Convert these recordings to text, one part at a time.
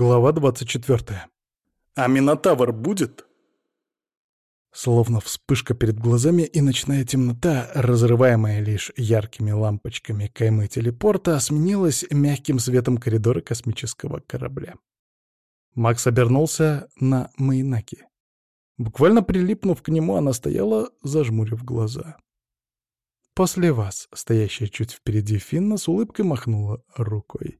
Глава 24. «А Минотавр будет?» Словно вспышка перед глазами и ночная темнота, разрываемая лишь яркими лампочками каймы телепорта, сменилась мягким светом коридора космического корабля. Макс обернулся на Майнаки. Буквально прилипнув к нему, она стояла, зажмурив глаза. «После вас», стоящая чуть впереди Финна, с улыбкой махнула рукой.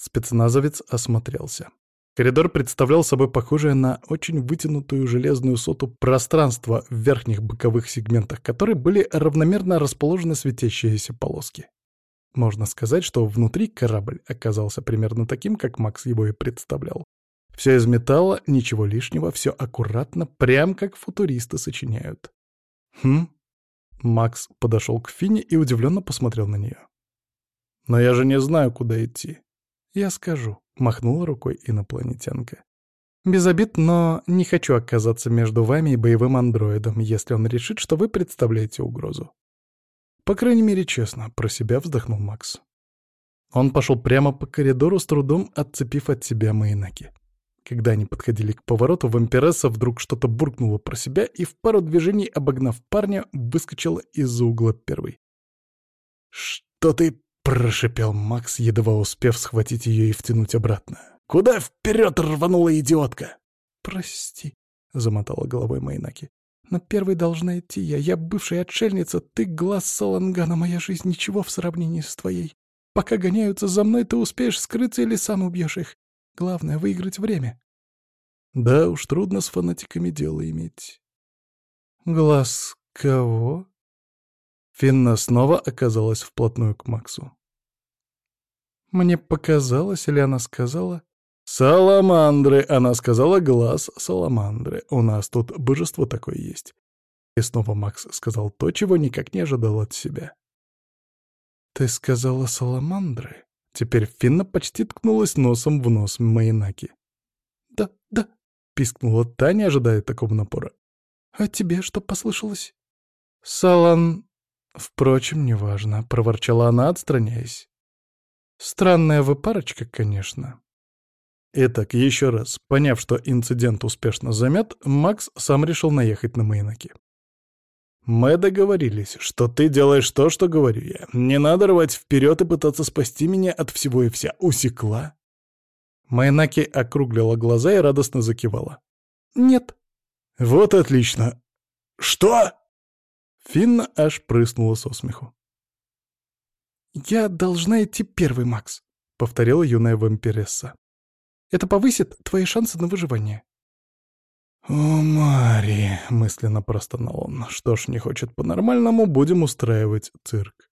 Спецназовец осмотрелся. Коридор представлял собой похожее на очень вытянутую железную соту пространство в верхних боковых сегментах, которой были равномерно расположены светящиеся полоски. Можно сказать, что внутри корабль оказался примерно таким, как Макс его и представлял. Все из металла, ничего лишнего, все аккуратно, прям как футуристы сочиняют. Хм? Макс подошел к Фине и удивленно посмотрел на нее. «Но я же не знаю, куда идти. «Я скажу», — махнула рукой инопланетянка. «Без обид, но не хочу оказаться между вами и боевым андроидом, если он решит, что вы представляете угрозу». «По крайней мере, честно», — про себя вздохнул Макс. Он пошел прямо по коридору, с трудом отцепив от себя Майнаки. Когда они подходили к повороту, вампиресса вдруг что-то буркнула про себя и в пару движений, обогнав парня, выскочила из-за угла первой. «Что ты Прошипел Макс, едва успев схватить ее и втянуть обратно. «Куда вперед рванула идиотка?» «Прости», — замотала головой Майнаки. «Но первой должна идти я. Я бывшая отшельница, ты глаз Салангана, моя жизнь ничего в сравнении с твоей. Пока гоняются за мной, ты успеешь скрыться или сам убьешь их. Главное — выиграть время». «Да уж, трудно с фанатиками дело иметь». «Глаз кого?» Финна снова оказалась вплотную к Максу. Мне показалось, или она сказала... «Саламандры!» — она сказала глаз саламандры. «У нас тут божество такое есть». И снова Макс сказал то, чего никак не ожидал от себя. «Ты сказала саламандры?» Теперь Финна почти ткнулась носом в нос Майнаки. «Да, да», — пискнула Таня, ожидая такого напора. «А тебе что послышалось?» «Салан...» «Впрочем, неважно», — проворчала она, отстраняясь. «Странная вы парочка, конечно». Итак, еще раз, поняв, что инцидент успешно замят, Макс сам решил наехать на Мейнаки. «Мы договорились, что ты делаешь то, что говорю я. Не надо рвать вперед и пытаться спасти меня от всего и вся. Усекла?» Майнаки округлила глаза и радостно закивала. «Нет». «Вот отлично». «Что?» Финна аж прыснула со смеху. «Я должна идти первый, Макс», — повторила юная вампиресса. «Это повысит твои шансы на выживание». «О, Мари!» — мысленно простонал он. «Что ж, не хочет по-нормальному, будем устраивать цирк».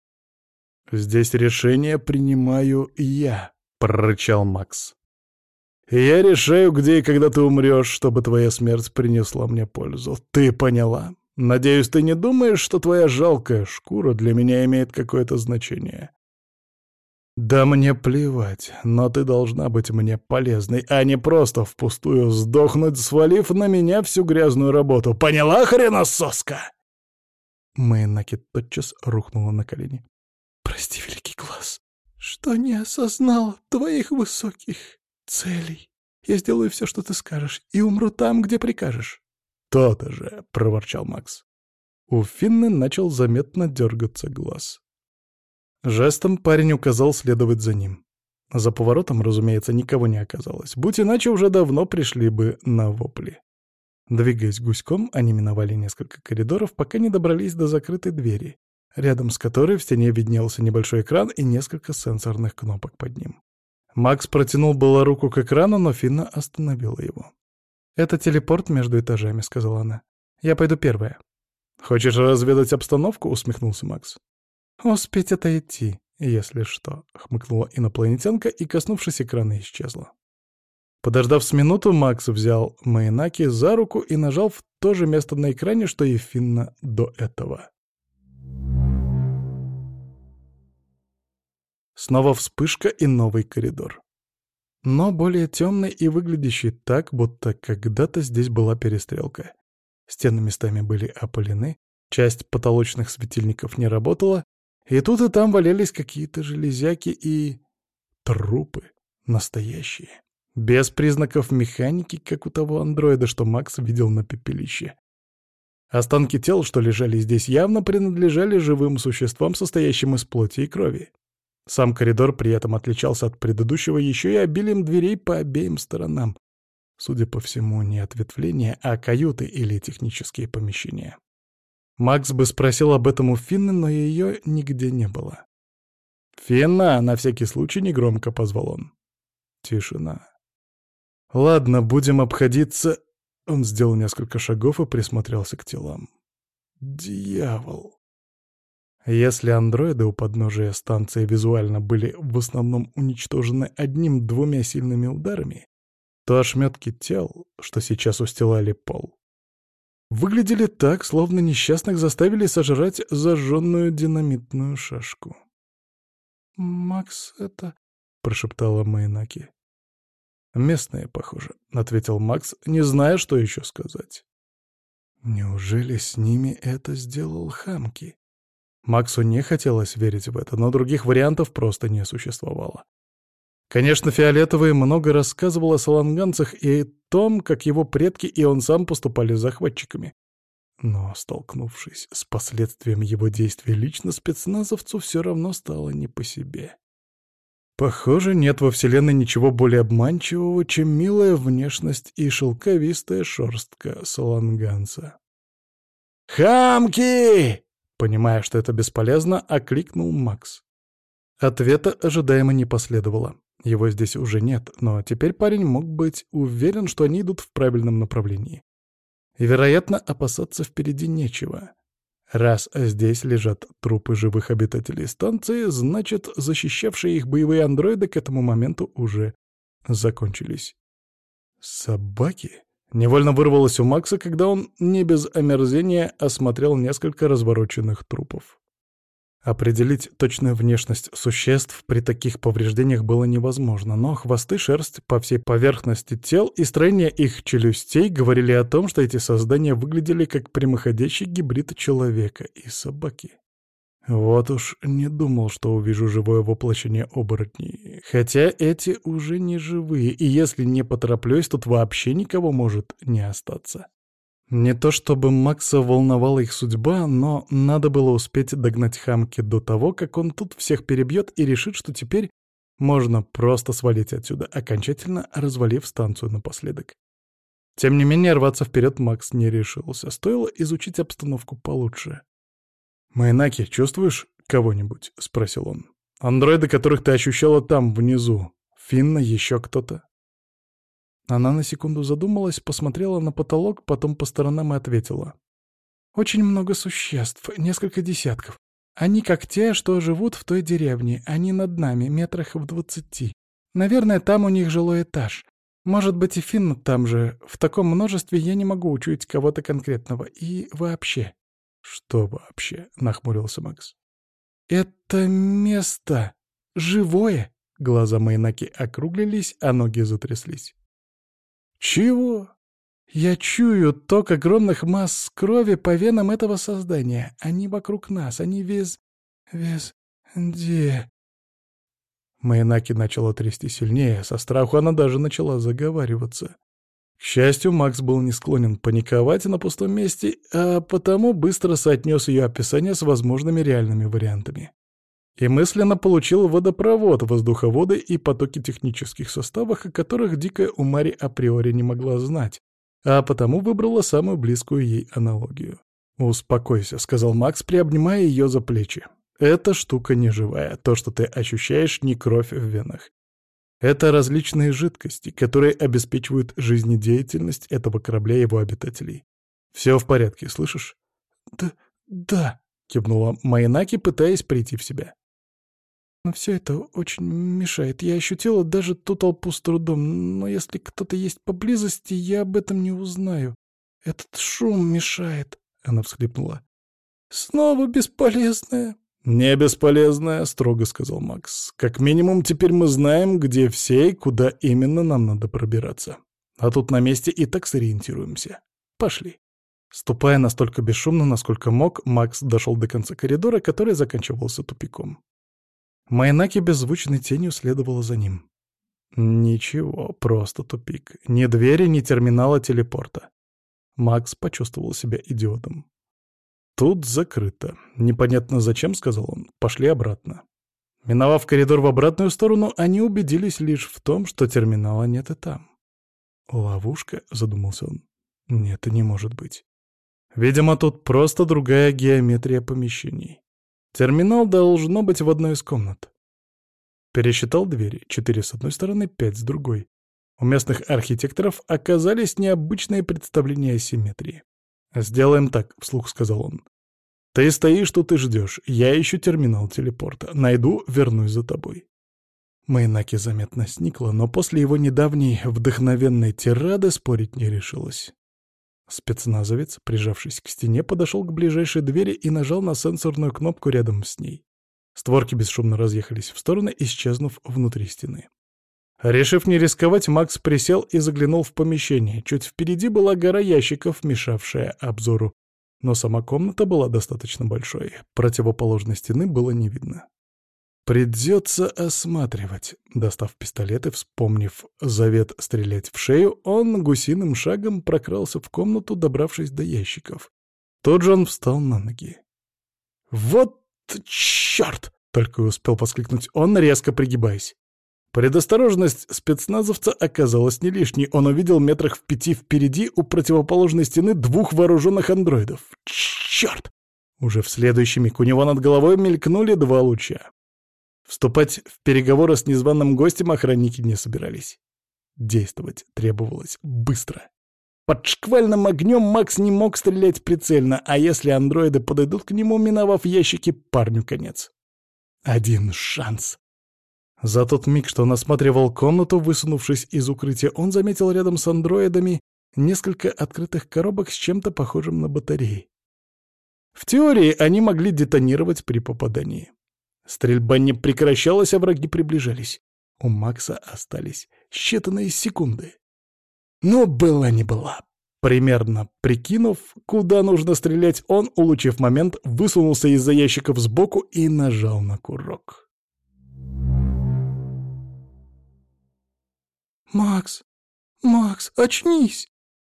«Здесь решение принимаю я», — прорычал Макс. «Я решаю, где и когда ты умрешь, чтобы твоя смерть принесла мне пользу. Ты поняла?» Надеюсь, ты не думаешь, что твоя жалкая шкура для меня имеет какое-то значение? Да мне плевать, но ты должна быть мне полезной, а не просто впустую сдохнуть, свалив на меня всю грязную работу. Поняла, хренососка? Мэйнаки тотчас рухнула на колени. «Прости, великий глаз, что не осознал твоих высоких целей. Я сделаю все, что ты скажешь, и умру там, где прикажешь». «То-то же!» — проворчал Макс. У Финны начал заметно дергаться глаз. Жестом парень указал следовать за ним. За поворотом, разумеется, никого не оказалось. Будь иначе, уже давно пришли бы на вопли. Двигаясь гуськом, они миновали несколько коридоров, пока не добрались до закрытой двери, рядом с которой в стене виднелся небольшой экран и несколько сенсорных кнопок под ним. Макс протянул было руку к экрану, но Финна остановила его. «Это телепорт между этажами», — сказала она. «Я пойду первая». «Хочешь разведать обстановку?» — усмехнулся Макс. «Успеть отойти, если что», — хмыкнула инопланетянка и, коснувшись экрана, исчезла. Подождав с минуту, Макс взял Майнаки за руку и нажал в то же место на экране, что и Финна до этого. Снова вспышка и новый коридор но более темный и выглядящий так, будто когда-то здесь была перестрелка. Стены местами были опалены, часть потолочных светильников не работала, и тут и там валялись какие-то железяки и... трупы. Настоящие. Без признаков механики, как у того андроида, что Макс видел на пепелище. Останки тел, что лежали здесь, явно принадлежали живым существам, состоящим из плоти и крови. Сам коридор при этом отличался от предыдущего еще и обилием дверей по обеим сторонам. Судя по всему, не ответвления, а каюты или технические помещения. Макс бы спросил об этом у Финны, но ее нигде не было. «Финна!» — на всякий случай негромко позвал он. Тишина. «Ладно, будем обходиться...» Он сделал несколько шагов и присмотрелся к телам. «Дьявол!» Если андроиды у подножия станции визуально были в основном уничтожены одним-двумя сильными ударами, то ошметки тел, что сейчас устилали пол, выглядели так, словно несчастных заставили сожрать зажженную динамитную шашку. «Макс, это...» — прошептала Майнаки. «Местные, похоже», — ответил Макс, не зная, что еще сказать. «Неужели с ними это сделал Хамки?» Максу не хотелось верить в это, но других вариантов просто не существовало. Конечно, Фиолетовый много рассказывал о саланганцах и о том, как его предки и он сам поступали захватчиками. Но, столкнувшись с последствием его действий лично, спецназовцу все равно стало не по себе. Похоже, нет во Вселенной ничего более обманчивого, чем милая внешность и шелковистая шерстка саланганца. «Хамки!» Понимая, что это бесполезно, окликнул Макс. Ответа ожидаемо не последовало. Его здесь уже нет, но теперь парень мог быть уверен, что они идут в правильном направлении. И, вероятно, опасаться впереди нечего. Раз здесь лежат трупы живых обитателей станции, значит, защищавшие их боевые андроиды к этому моменту уже закончились. Собаки? Невольно вырвалось у Макса, когда он не без омерзения осмотрел несколько развороченных трупов. Определить точную внешность существ при таких повреждениях было невозможно, но хвосты, шерсть по всей поверхности тел и строение их челюстей говорили о том, что эти создания выглядели как прямоходящий гибрид человека и собаки. Вот уж не думал, что увижу живое воплощение оборотней. Хотя эти уже не живые, и если не потороплюсь, тут вообще никого может не остаться. Не то чтобы Макса волновала их судьба, но надо было успеть догнать Хамки до того, как он тут всех перебьет и решит, что теперь можно просто свалить отсюда, окончательно развалив станцию напоследок. Тем не менее, рваться вперед Макс не решился. Стоило изучить обстановку получше. «Майнаки, чувствуешь кого-нибудь?» — спросил он. «Андроиды, которых ты ощущала там, внизу. Финна, еще кто-то?» Она на секунду задумалась, посмотрела на потолок, потом по сторонам и ответила. «Очень много существ, несколько десятков. Они как те, что живут в той деревне. Они над нами, метрах в двадцати. Наверное, там у них жилой этаж. Может быть, и Финн там же. В таком множестве я не могу учуять кого-то конкретного. И вообще...» «Что вообще?» — нахмурился Макс. «Это место живое?» Глаза Майнаки округлились, а ноги затряслись. «Чего?» «Я чую ток огромных масс крови по венам этого создания. Они вокруг нас, они вез... вез... где...» Майнаки начала трясти сильнее, со страху она даже начала заговариваться. К счастью, Макс был не склонен паниковать на пустом месте, а потому быстро соотнес ее описание с возможными реальными вариантами и мысленно получил водопровод, воздуховоды и потоки технических составов, о которых дикая Умари априори не могла знать, а потому выбрала самую близкую ей аналогию. «Успокойся», — сказал Макс, приобнимая ее за плечи. «Эта штука не живая, то, что ты ощущаешь, не кровь в венах. Это различные жидкости, которые обеспечивают жизнедеятельность этого корабля и его обитателей. Все в порядке, слышишь?» «Да, да», — кивнула Майнаки, пытаясь прийти в себя. Но все это очень мешает. Я ощутила даже ту толпу с трудом, но если кто-то есть поблизости, я об этом не узнаю. Этот шум мешает, — она всхлипнула. Снова бесполезная. «Не бесполезная», — строго сказал Макс. «Как минимум теперь мы знаем, где все и куда именно нам надо пробираться. А тут на месте и так сориентируемся. Пошли». Ступая настолько бесшумно, насколько мог, Макс дошел до конца коридора, который заканчивался тупиком. Майнаки беззвучной тенью следовала за ним. Ничего, просто тупик. Ни двери, ни терминала телепорта. Макс почувствовал себя идиотом. «Тут закрыто. Непонятно зачем», — сказал он. «Пошли обратно». Миновав коридор в обратную сторону, они убедились лишь в том, что терминала нет и там. «Ловушка?» — задумался он. «Нет, не может быть. Видимо, тут просто другая геометрия помещений. Терминал должно быть в одной из комнат. Пересчитал двери, четыре с одной стороны, пять с другой. У местных архитекторов оказались необычные представления о симметрии. «Сделаем так», — вслух сказал он. «Ты стоишь тут и ждешь. Я ищу терминал телепорта. Найду, вернусь за тобой». Майнаки заметно сникла, но после его недавней вдохновенной тирады спорить не решилась. Спецназовец, прижавшись к стене, подошел к ближайшей двери и нажал на сенсорную кнопку рядом с ней. Створки бесшумно разъехались в стороны, исчезнув внутри стены. Решив не рисковать, Макс присел и заглянул в помещение. Чуть впереди была гора ящиков, мешавшая обзору. Но сама комната была достаточно большой. Противоположной стены было не видно. Придется осматривать. Достав пистолет и вспомнив завет стрелять в шею, он гусиным шагом прокрался в комнату, добравшись до ящиков. Тут же он встал на ноги. «Вот черт!» — только успел воскликнуть он, резко пригибаясь. Предосторожность спецназовца оказалась не лишней. Он увидел метрах в пяти впереди у противоположной стены двух вооруженных андроидов. Черт! Уже в следующий миг у него над головой мелькнули два луча. Вступать в переговоры с незваным гостем охранники не собирались. Действовать требовалось быстро. Под шквальным огнем Макс не мог стрелять прицельно, а если андроиды подойдут к нему, миновав ящики, парню конец. Один шанс. За тот миг, что он осматривал комнату, высунувшись из укрытия, он заметил рядом с андроидами несколько открытых коробок с чем-то похожим на батареи. В теории они могли детонировать при попадании. Стрельба не прекращалась, а враги приближались. У Макса остались считанные секунды. Но была не была. Примерно прикинув, куда нужно стрелять, он, улучив момент, высунулся из-за ящиков сбоку и нажал на курок. «Макс! Макс, очнись!»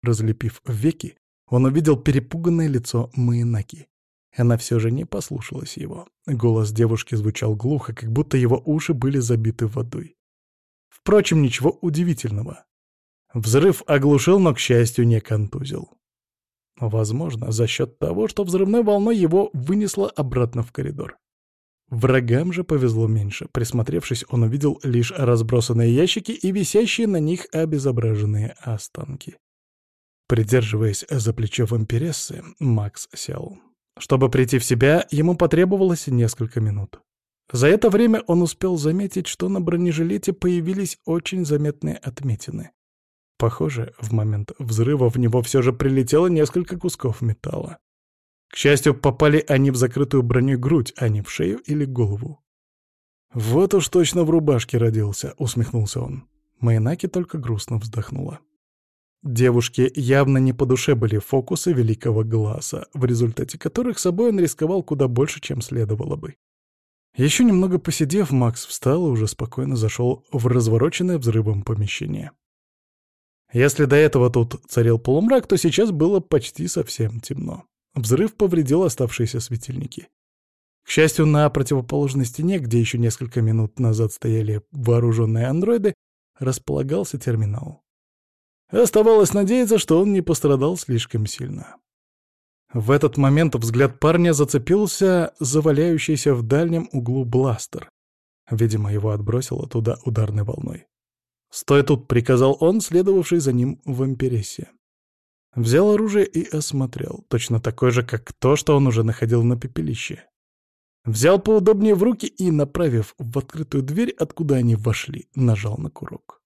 Разлепив веки, он увидел перепуганное лицо Майнаки. Она все же не послушалась его. Голос девушки звучал глухо, как будто его уши были забиты водой. Впрочем, ничего удивительного. Взрыв оглушил, но, к счастью, не контузил. Возможно, за счет того, что взрывной волной его вынесло обратно в коридор. Врагам же повезло меньше. Присмотревшись, он увидел лишь разбросанные ящики и висящие на них обезображенные останки. Придерживаясь за плечо вампирессы, Макс сел. Чтобы прийти в себя, ему потребовалось несколько минут. За это время он успел заметить, что на бронежилете появились очень заметные отметины. Похоже, в момент взрыва в него все же прилетело несколько кусков металла. К счастью, попали они в закрытую броней грудь, а не в шею или голову. «Вот уж точно в рубашке родился», — усмехнулся он. Майнаки только грустно вздохнула. Девушке явно не по душе были фокусы великого глаза, в результате которых собой он рисковал куда больше, чем следовало бы. Еще немного посидев, Макс встал и уже спокойно зашел в развороченное взрывом помещение. Если до этого тут царил полумрак, то сейчас было почти совсем темно. Взрыв повредил оставшиеся светильники. К счастью, на противоположной стене, где еще несколько минут назад стояли вооруженные андроиды, располагался терминал. Оставалось надеяться, что он не пострадал слишком сильно. В этот момент взгляд парня зацепился за валяющийся в дальнем углу бластер. Видимо, его отбросило туда ударной волной. «Стой тут!» — приказал он, следовавший за ним в Ампересе. Взял оружие и осмотрел, точно такое же, как то, что он уже находил на пепелище. Взял поудобнее в руки и, направив в открытую дверь, откуда они вошли, нажал на курок.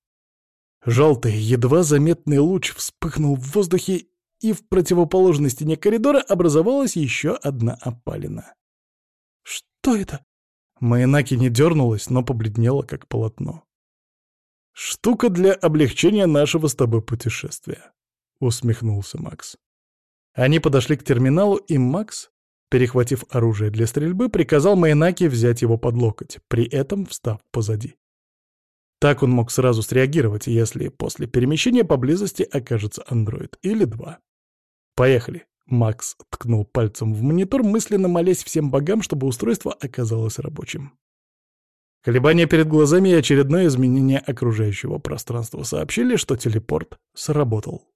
Желтый, едва заметный луч вспыхнул в воздухе, и в противоположной стене коридора образовалась еще одна опалина. «Что это?» Майнаки не дернулась, но побледнела, как полотно. «Штука для облегчения нашего с тобой путешествия», — усмехнулся Макс. Они подошли к терминалу, и Макс, перехватив оружие для стрельбы, приказал Майнаке взять его под локоть, при этом встав позади. Так он мог сразу среагировать, если после перемещения поблизости окажется андроид или два. «Поехали!» — Макс ткнул пальцем в монитор, мысленно молясь всем богам, чтобы устройство оказалось рабочим. Колебания перед глазами и очередное изменение окружающего пространства сообщили, что телепорт сработал.